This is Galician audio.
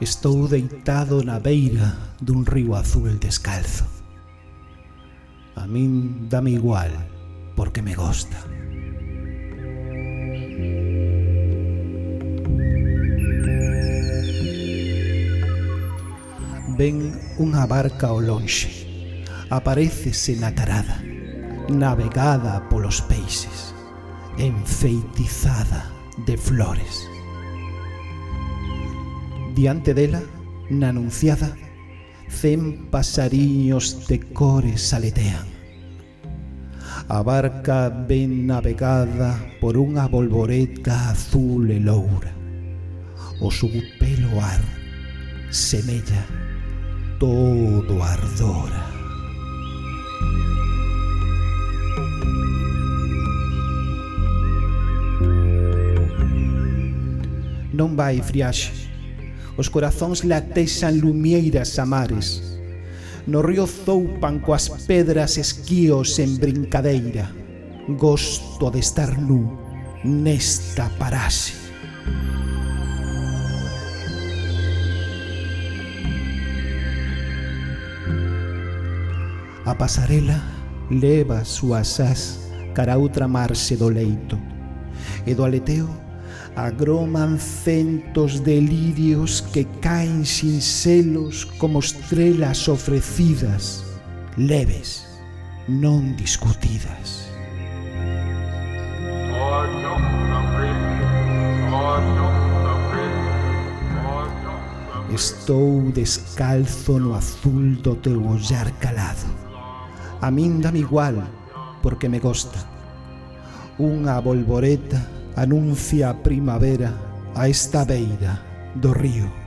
Estou deitado na beira dun río azul descalzo. A min dame igual porque me gosta. Ven unha barca ao lonxe. aparecese na tarada, navegada polos peixes, enfeitizada de flores diante dela, na anunciada, cen pasariños de cores aletean. A barca ben navegada por unha bolboreta azul e loura. O subpelo ar semella todo ardora. Non vai, Friaxe, Os corazóns latexan lumieiras a mares. No río zoupan coas pedras esquíos en brincadeira. Gosto de estar nu nesta parase. A pasarela leva súas as cara outra marxe do leito e do aleteo agroman centos de lirios que caen sin selos como estrelas ofrecidas, leves, non discutidas. Estou descalzo no azul do teu ollar calado. A min dame igual, porque me gosta. Unha bolboreta anuncia primavera a esta beira do río.